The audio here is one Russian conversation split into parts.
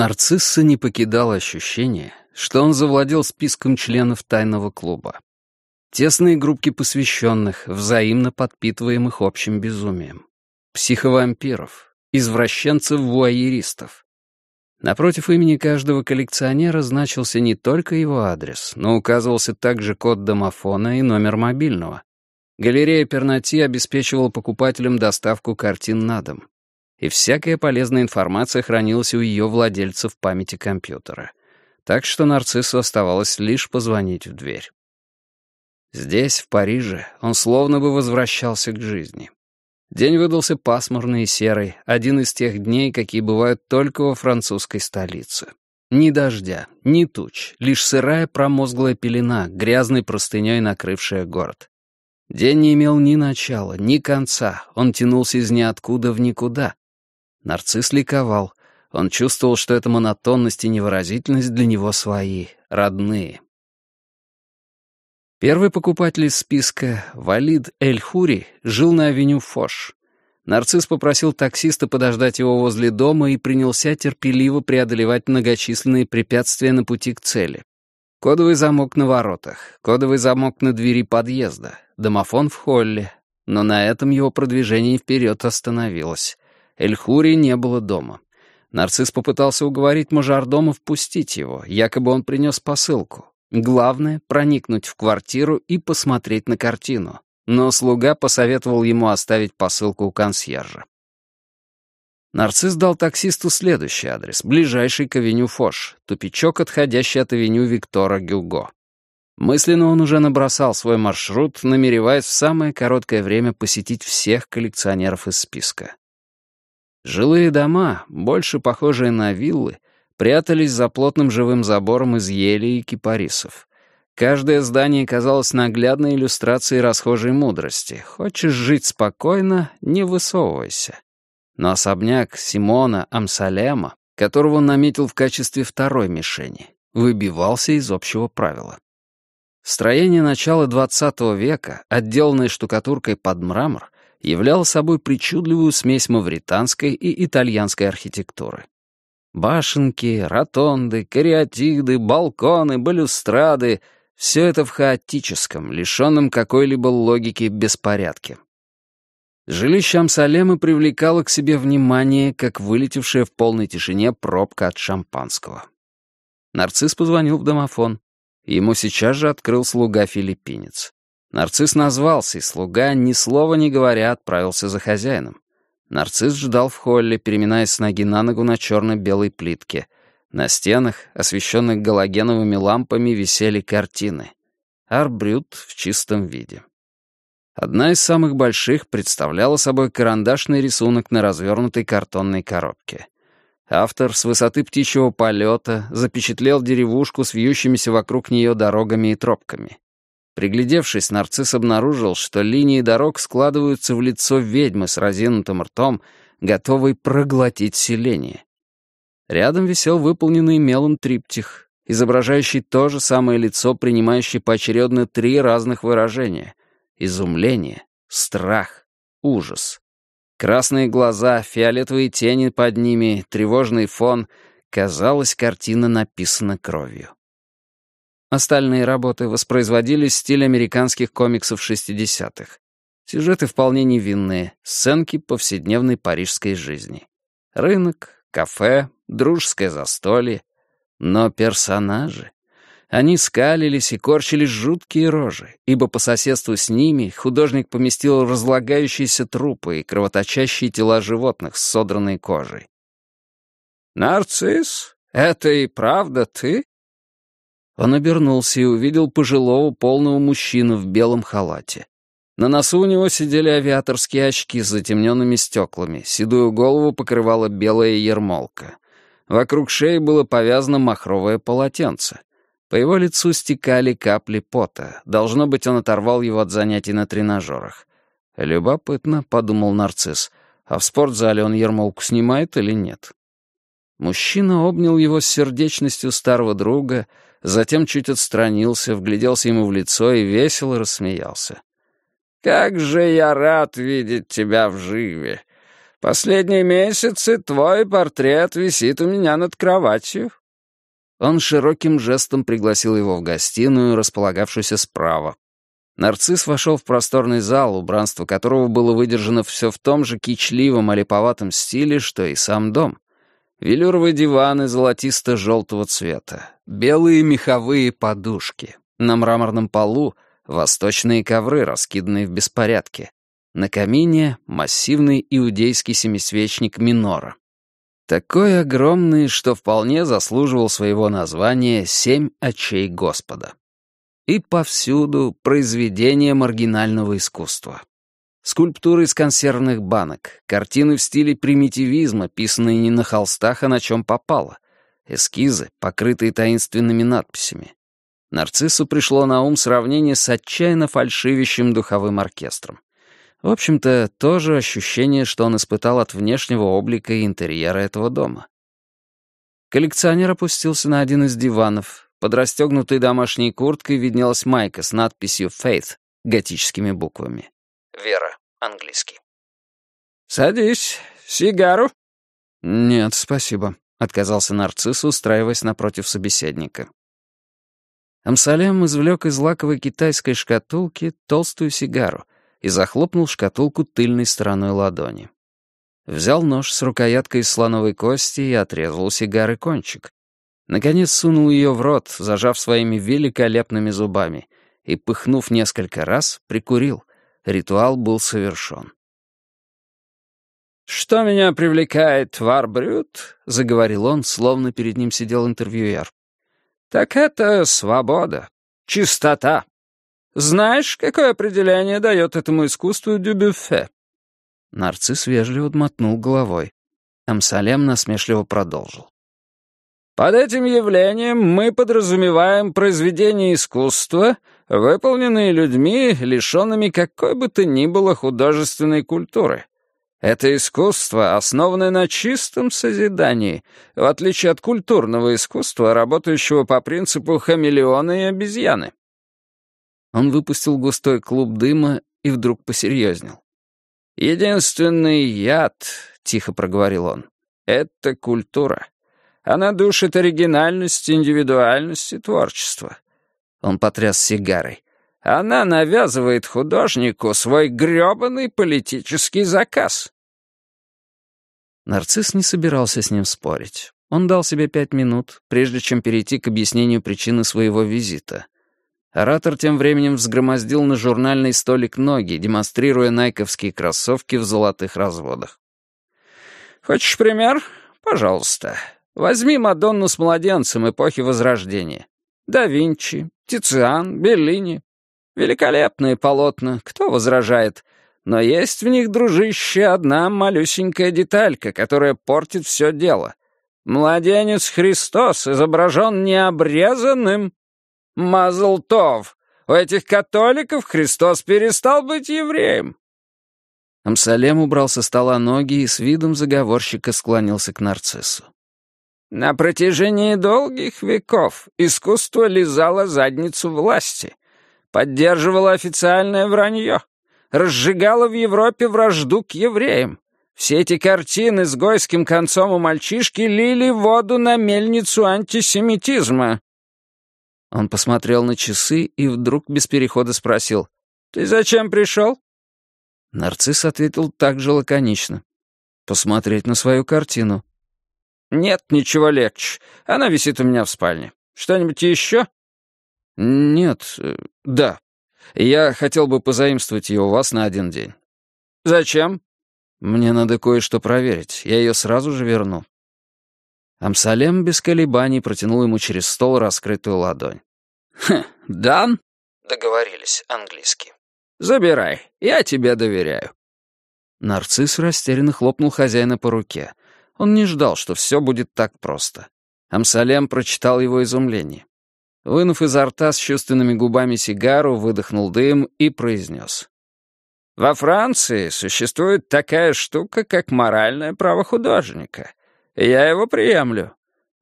Нарцисса не покидало ощущение, что он завладел списком членов тайного клуба. Тесные группки посвященных, взаимно подпитываемых общим безумием. Психовампиров, извращенцев-вуайеристов. Напротив имени каждого коллекционера значился не только его адрес, но указывался также код домофона и номер мобильного. Галерея Пернати обеспечивала покупателям доставку картин на дом и всякая полезная информация хранилась у ее владельца в памяти компьютера. Так что нарциссу оставалось лишь позвонить в дверь. Здесь, в Париже, он словно бы возвращался к жизни. День выдался пасмурный и серый, один из тех дней, какие бывают только во французской столице. Ни дождя, ни туч, лишь сырая промозглая пелена, грязной простыней накрывшая город. День не имел ни начала, ни конца, он тянулся из ниоткуда в никуда, Нарцисс ликовал. Он чувствовал, что эта монотонность и невыразительность для него свои, родные. Первый покупатель из списка, Валид Эль-Хури, жил на авеню Фош. Нарцисс попросил таксиста подождать его возле дома и принялся терпеливо преодолевать многочисленные препятствия на пути к цели. Кодовый замок на воротах, кодовый замок на двери подъезда, домофон в холле. Но на этом его продвижение вперед остановилось. Эльхури не было дома. Нарцисс попытался уговорить мажордома впустить его, якобы он принес посылку. Главное — проникнуть в квартиру и посмотреть на картину. Но слуга посоветовал ему оставить посылку у консьержа. Нарцисс дал таксисту следующий адрес, ближайший к авеню Фош, тупичок, отходящий от авеню Виктора Гюго. Мысленно он уже набросал свой маршрут, намереваясь в самое короткое время посетить всех коллекционеров из списка. Жилые дома, больше похожие на виллы, прятались за плотным живым забором из ели и кипарисов. Каждое здание казалось наглядной иллюстрацией расхожей мудрости. Хочешь жить спокойно — не высовывайся. Но особняк Симона Амсалема, которого он наметил в качестве второй мишени, выбивался из общего правила. Строение начала XX века, отделанное штукатуркой под мрамор, являл собой причудливую смесь мавританской и итальянской архитектуры. Башенки, ротонды, кариатиды, балконы, балюстрады — все это в хаотическом, лишенном какой-либо логики беспорядке. Жилище Амсалема привлекало к себе внимание, как вылетевшая в полной тишине пробка от шампанского. Нарцисс позвонил в домофон. Ему сейчас же открыл слуга-филиппинец. Нарцисс назвался, и слуга, ни слова не говоря, отправился за хозяином. Нарцисс ждал в холле, переминаясь с ноги на ногу на черно-белой плитке. На стенах, освещенных галогеновыми лампами, висели картины. Арбрют в чистом виде. Одна из самых больших представляла собой карандашный рисунок на развернутой картонной коробке. Автор с высоты птичьего полета запечатлел деревушку с вьющимися вокруг нее дорогами и тропками. Приглядевшись, нарцисс обнаружил, что линии дорог складываются в лицо ведьмы с разинутым ртом, готовой проглотить селение. Рядом висел выполненный мелом триптих, изображающий то же самое лицо, принимающее поочередно три разных выражения — изумление, страх, ужас. Красные глаза, фиолетовые тени под ними, тревожный фон — казалось, картина написана кровью. Остальные работы воспроизводились в стиле американских комиксов 60-х. Сюжеты вполне невинные, сценки повседневной парижской жизни. Рынок, кафе, дружеское застолье. Но персонажи... Они скалились и корчились жуткие рожи, ибо по соседству с ними художник поместил разлагающиеся трупы и кровоточащие тела животных с содранной кожей. «Нарцисс, это и правда ты?» Он обернулся и увидел пожилого полного мужчину в белом халате. На носу у него сидели авиаторские очки с затемненными стеклами, седую голову покрывала белая ермолка. Вокруг шеи было повязано махровое полотенце. По его лицу стекали капли пота. Должно быть, он оторвал его от занятий на тренажерах. «Любопытно», — подумал нарцисс, — «а в спортзале он ермолку снимает или нет?» Мужчина обнял его с сердечностью старого друга, затем чуть отстранился, вгляделся ему в лицо и весело рассмеялся. «Как же я рад видеть тебя в живе! Последние месяцы твой портрет висит у меня над кроватью». Он широким жестом пригласил его в гостиную, располагавшуюся справа. Нарцисс вошел в просторный зал, убранство которого было выдержано все в том же кичливом, олиповатом стиле, что и сам дом. Велюровые диваны золотисто-желтого цвета, белые меховые подушки. На мраморном полу восточные ковры, раскиданные в беспорядке. На камине массивный иудейский семисвечник минора. Такой огромный, что вполне заслуживал своего названия «Семь очей Господа». И повсюду произведения маргинального искусства. Скульптуры из консервных банок, картины в стиле примитивизма, писанные не на холстах, а на чем попало, эскизы, покрытые таинственными надписями. Нарциссу пришло на ум сравнение с отчаянно фальшивящим духовым оркестром. В общем-то, то же ощущение, что он испытал от внешнего облика и интерьера этого дома. Коллекционер опустился на один из диванов. Под расстегнутой домашней курткой виднелась майка с надписью «Faith» готическими буквами. «Вера», английский. «Садись. Сигару?» «Нет, спасибо», — отказался нарцисс, устраиваясь напротив собеседника. Амсалем извлек из лаковой китайской шкатулки толстую сигару — и захлопнул шкатулку тыльной стороной ладони. Взял нож с рукояткой из слоновой кости и отрезал сигары кончик. Наконец сунул ее в рот, зажав своими великолепными зубами, и, пыхнув несколько раз, прикурил. Ритуал был совершен. «Что меня привлекает в Арбрют?» — заговорил он, словно перед ним сидел интервьюер. «Так это свобода, чистота, знаешь, какое определение дает этому искусству Дюбюфе?» Нарцисс вежливо мотнул головой. Амсалем насмешливо продолжил. «Под этим явлением мы подразумеваем произведения искусства, выполненные людьми, лишенными какой бы то ни было художественной культуры. Это искусство, основанное на чистом созидании, в отличие от культурного искусства, работающего по принципу хамелеона и обезьяны. Он выпустил густой клуб дыма и вдруг посерьезнел. «Единственный яд», — тихо проговорил он, — «это культура. Она душит оригинальность, индивидуальность и творчество». Он потряс сигарой. «Она навязывает художнику свой грёбаный политический заказ». Нарцисс не собирался с ним спорить. Он дал себе пять минут, прежде чем перейти к объяснению причины своего визита — Оратор тем временем взгромоздил на журнальный столик ноги, демонстрируя найковские кроссовки в золотых разводах. «Хочешь пример? Пожалуйста. Возьми Мадонну с младенцем эпохи Возрождения. Да Винчи, Тициан, Беллини. Великолепные полотна, кто возражает? Но есть в них, дружище, одна малюсенькая деталька, которая портит все дело. Младенец Христос изображен необрезанным, Мазлтов! У этих католиков Христос перестал быть евреем!» Амсалем убрал со стола ноги и с видом заговорщика склонился к нарциссу. «На протяжении долгих веков искусство лизало задницу власти, поддерживало официальное вранье, разжигало в Европе вражду к евреям. Все эти картины с гойским концом у мальчишки лили воду на мельницу антисемитизма. Он посмотрел на часы и вдруг без перехода спросил. «Ты зачем пришел?» Нарцисс ответил так же лаконично. «Посмотреть на свою картину». «Нет, ничего легче. Она висит у меня в спальне. Что-нибудь еще?» «Нет, э, да. Я хотел бы позаимствовать ее у вас на один день». «Зачем?» «Мне надо кое-что проверить. Я ее сразу же верну». Амсалем без колебаний протянул ему через стол раскрытую ладонь. «Хм, Дан?» Договорились, английски. «Забирай, я тебе доверяю». Нарцисс растерянно хлопнул хозяина по руке. Он не ждал, что все будет так просто. Амсалем прочитал его изумление. Вынув изо рта с чувственными губами сигару, выдохнул дым и произнес. «Во Франции существует такая штука, как моральное право художника. Я его приемлю.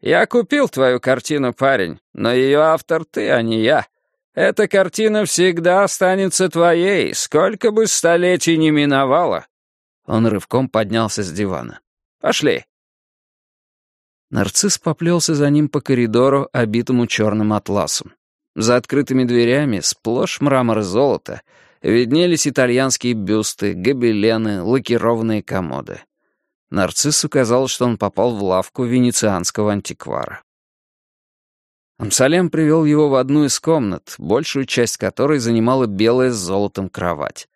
Я купил твою картину, парень, но ее автор ты, а не я. Эта картина всегда останется твоей, сколько бы столетий ни миновало. Он рывком поднялся с дивана. «Пошли!» Нарцисс поплелся за ним по коридору, обитому черным атласом. За открытыми дверями, сплошь мрамор и золото, виднелись итальянские бюсты, гобелены, лакированные комоды. Нарциссу казалось, что он попал в лавку венецианского антиквара. Амсалем привел его в одну из комнат, большую часть которой занимала белая с золотом кровать.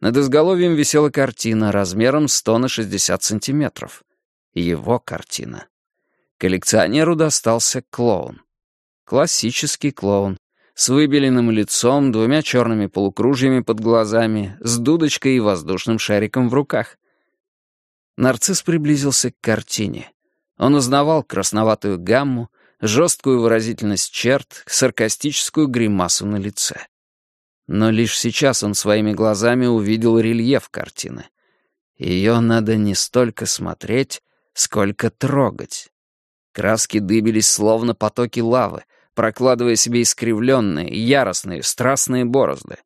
Над изголовьем висела картина размером 100 на 60 сантиметров. Его картина. Коллекционеру достался клоун. Классический клоун. С выбеленным лицом, двумя черными полукружьями под глазами, с дудочкой и воздушным шариком в руках. Нарцисс приблизился к картине. Он узнавал красноватую гамму, жесткую выразительность черт, саркастическую гримасу на лице. Но лишь сейчас он своими глазами увидел рельеф картины. Ее надо не столько смотреть, сколько трогать. Краски дыбились словно потоки лавы, прокладывая себе искривленные, яростные, страстные борозды.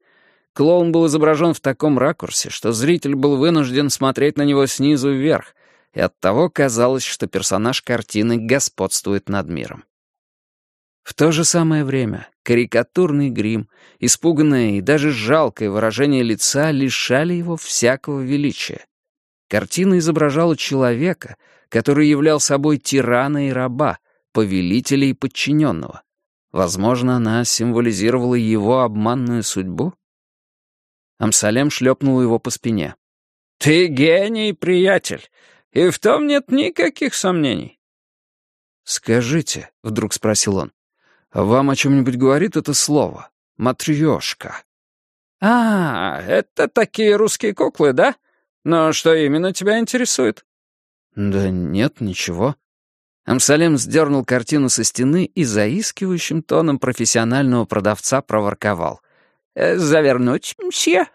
Клоун был изображен в таком ракурсе, что зритель был вынужден смотреть на него снизу вверх, и оттого казалось, что персонаж картины господствует над миром. В то же самое время карикатурный грим, испуганное и даже жалкое выражение лица лишали его всякого величия. Картина изображала человека — который являл собой тирана и раба, повелителя и подчиненного. Возможно, она символизировала его обманную судьбу? Амсалем шлепнул его по спине. «Ты гений, приятель, и в том нет никаких сомнений». «Скажите», — вдруг спросил он, — «вам о чем-нибудь говорит это слово? Матрёшка?» «А, это такие русские куклы, да? Но что именно тебя интересует?» «Да нет, ничего». Амсалем сдернул картину со стены и заискивающим тоном профессионального продавца проворковал. «Э, «Завернуть, мсье?»